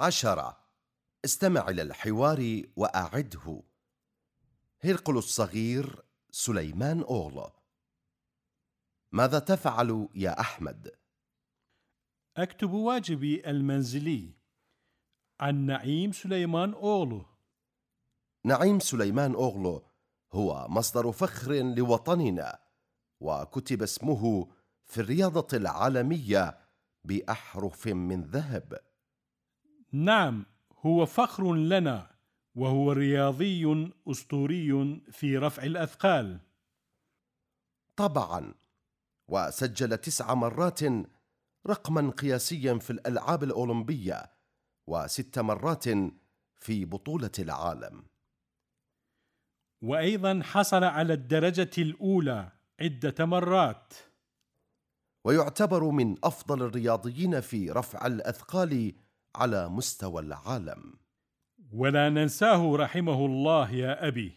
عشرة استمع إلى الحوار وأعده. هرقل الصغير سليمان أوغلو ماذا تفعل يا أحمد؟ أكتب واجبي المنزلي. عن نعيم سليمان أوغلو نعيم سليمان أوغلو هو مصدر فخر لوطننا وكتب اسمه في الرياضة العالمية بأحرف من ذهب. نعم هو فخر لنا وهو رياضي أسطوري في رفع الأثقال. طبعا وسجل تسع مرات رقما قياسيا في الألعاب الأولمبية وست مرات في بطولة العالم. وأيضا حصل على الدرجة الأولى عدة مرات. ويعتبر من أفضل الرياضيين في رفع الأثقال على مستوى العالم. ولا ننساه رحمه الله يا أبي.